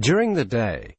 During the day,